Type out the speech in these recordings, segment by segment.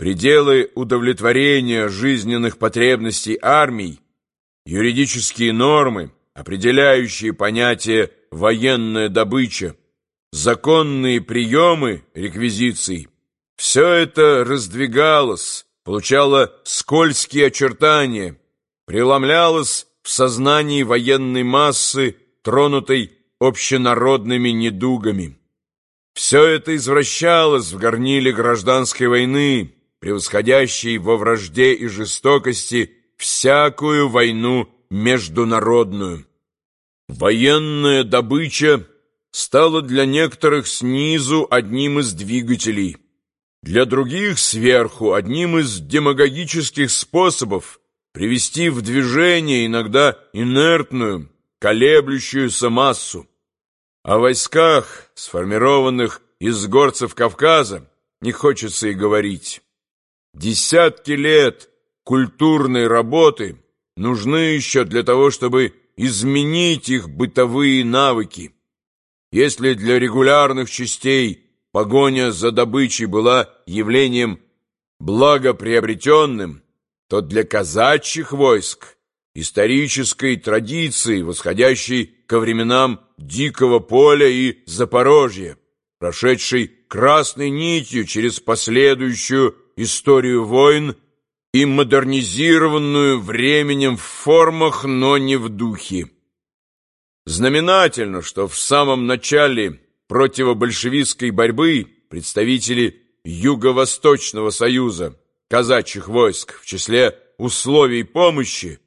пределы удовлетворения жизненных потребностей армий, юридические нормы, определяющие понятие «военная добыча», законные приемы реквизиций, все это раздвигалось, получало скользкие очертания, преломлялось в сознании военной массы, тронутой общенародными недугами. Все это извращалось в горниле гражданской войны, превосходящей во вражде и жестокости всякую войну международную. Военная добыча стала для некоторых снизу одним из двигателей, для других сверху одним из демагогических способов привести в движение иногда инертную, колеблющуюся массу. О войсках, сформированных из горцев Кавказа, не хочется и говорить. Десятки лет культурной работы нужны еще для того, чтобы изменить их бытовые навыки. Если для регулярных частей погоня за добычей была явлением благоприобретенным, то для казачьих войск исторической традиции, восходящей ко временам Дикого поля и Запорожья, прошедшей красной нитью через последующую историю войн и модернизированную временем в формах, но не в духе. Знаменательно, что в самом начале противобольшевистской борьбы представители Юго-Восточного союза казачьих войск в числе условий помощи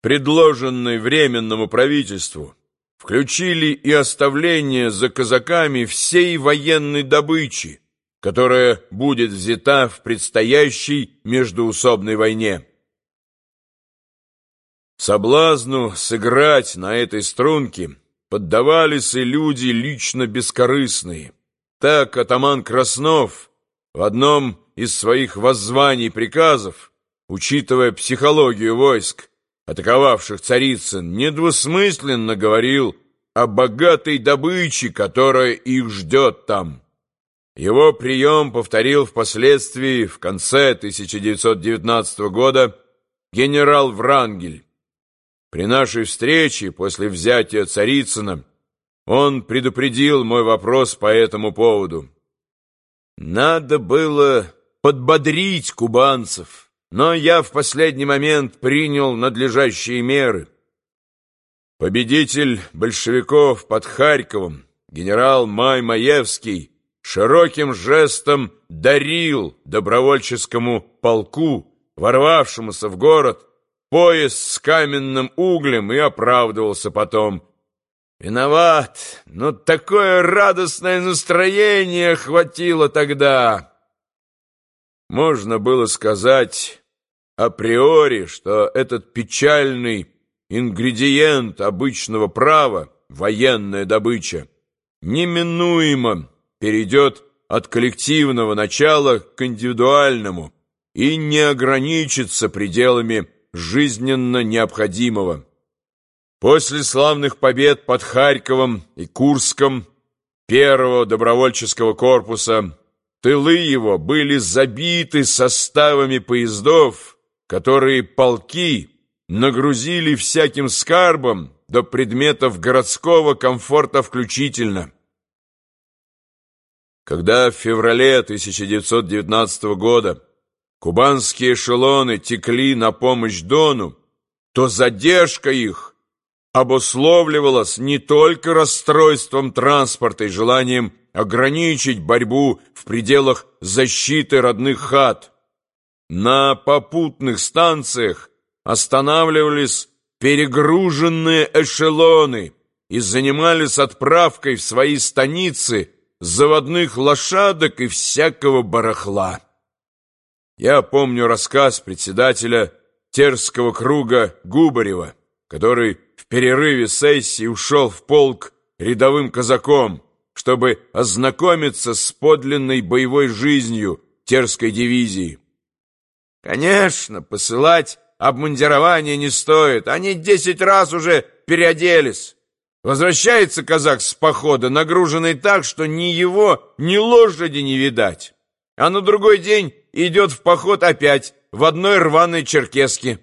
предложенной Временному правительству, включили и оставление за казаками всей военной добычи, которая будет взята в предстоящей междуусобной войне. Соблазну сыграть на этой струнке поддавались и люди лично бескорыстные. Так атаман Краснов в одном из своих воззваний приказов, учитывая психологию войск, атаковавших Царицын, недвусмысленно говорил о богатой добыче, которая их ждет там. Его прием повторил впоследствии, в конце 1919 года, генерал Врангель. При нашей встрече после взятия Царицына он предупредил мой вопрос по этому поводу. Надо было подбодрить кубанцев, но я в последний момент принял надлежащие меры. Победитель большевиков под Харьковом, генерал Май Маевский, широким жестом дарил добровольческому полку, ворвавшемуся в город, пояс с каменным углем и оправдывался потом. «Виноват, но такое радостное настроение хватило тогда!» Можно было сказать априори, что этот печальный ингредиент обычного права, военная добыча, неминуемо перейдет от коллективного начала к индивидуальному и не ограничится пределами жизненно необходимого. После славных побед под Харьковом и Курском первого добровольческого корпуса тылы его были забиты составами поездов, которые полки нагрузили всяким скарбом до предметов городского комфорта включительно. Когда в феврале 1919 года кубанские эшелоны текли на помощь Дону, то задержка их обусловливалась не только расстройством транспорта и желанием ограничить борьбу в пределах защиты родных хат, на попутных станциях останавливались перегруженные эшелоны и занимались отправкой в свои станицы заводных лошадок и всякого барахла. Я помню рассказ председателя Терского круга Губарева, который в перерыве сессии ушел в полк рядовым казаком, чтобы ознакомиться с подлинной боевой жизнью Терской дивизии. Конечно, посылать обмундирование не стоит. Они десять раз уже переоделись. Возвращается казак с похода, нагруженный так, что ни его, ни лошади не видать. А на другой день идет в поход опять в одной рваной черкеске.